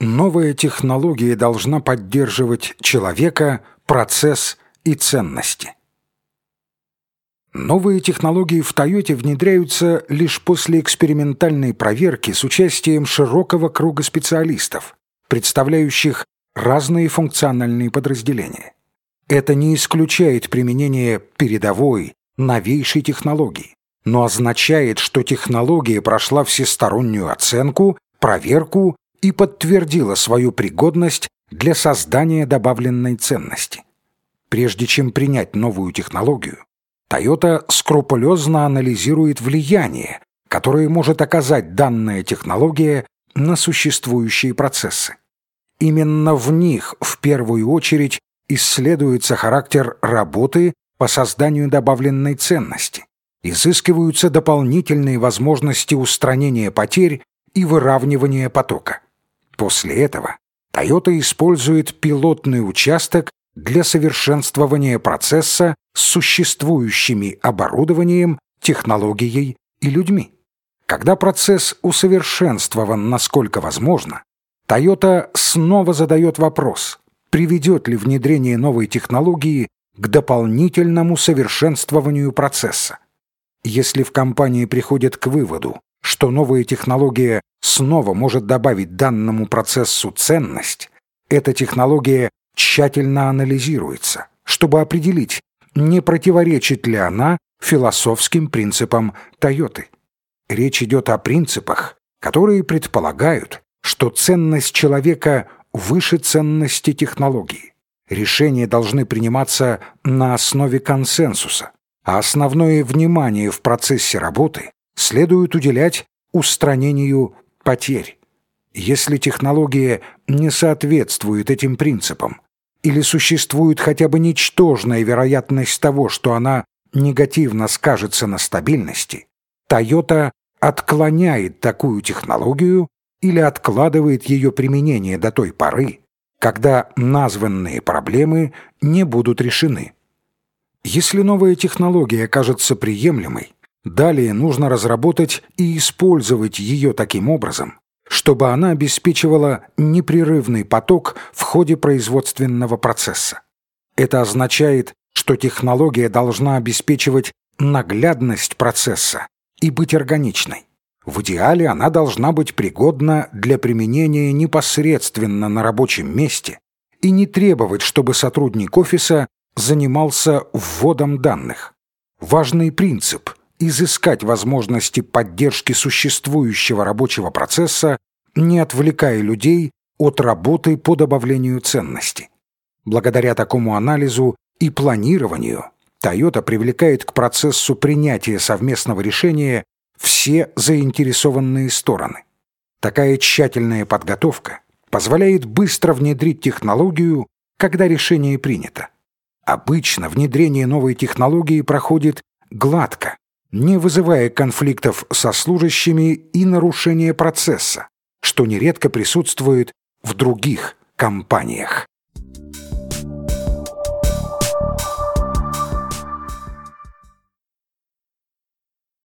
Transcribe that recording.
Новая технология должна поддерживать человека, процесс и ценности. Новые технологии в Тойоте внедряются лишь после экспериментальной проверки с участием широкого круга специалистов, представляющих разные функциональные подразделения. Это не исключает применение передовой, новейшей технологии, но означает, что технология прошла всестороннюю оценку, проверку и подтвердила свою пригодность для создания добавленной ценности. Прежде чем принять новую технологию, Toyota скрупулезно анализирует влияние, которое может оказать данная технология на существующие процессы. Именно в них в первую очередь исследуется характер работы по созданию добавленной ценности, изыскиваются дополнительные возможности устранения потерь и выравнивания потока. После этого Toyota использует пилотный участок для совершенствования процесса с существующими оборудованием, технологией и людьми. Когда процесс усовершенствован насколько возможно, Toyota снова задает вопрос, приведет ли внедрение новой технологии к дополнительному совершенствованию процесса. Если в компании приходят к выводу, что новая технология снова может добавить данному процессу ценность, эта технология тщательно анализируется, чтобы определить, не противоречит ли она философским принципам Тойоты. Речь идет о принципах, которые предполагают, что ценность человека выше ценности технологии. Решения должны приниматься на основе консенсуса, а основное внимание в процессе работы следует уделять устранению потерь. Если технология не соответствует этим принципам или существует хотя бы ничтожная вероятность того, что она негативно скажется на стабильности, Toyota отклоняет такую технологию или откладывает ее применение до той поры, когда названные проблемы не будут решены. Если новая технология окажется приемлемой, далее нужно разработать и использовать ее таким образом, чтобы она обеспечивала непрерывный поток в ходе производственного процесса. Это означает, что технология должна обеспечивать наглядность процесса и быть органичной. В идеале она должна быть пригодна для применения непосредственно на рабочем месте и не требовать, чтобы сотрудник офиса занимался вводом данных. Важный принцип – изыскать возможности поддержки существующего рабочего процесса, не отвлекая людей от работы по добавлению ценности. Благодаря такому анализу и планированию Toyota привлекает к процессу принятия совместного решения все заинтересованные стороны. Такая тщательная подготовка позволяет быстро внедрить технологию, когда решение принято. Обычно внедрение новой технологии проходит гладко, не вызывая конфликтов со служащими и нарушения процесса, что нередко присутствует в других компаниях.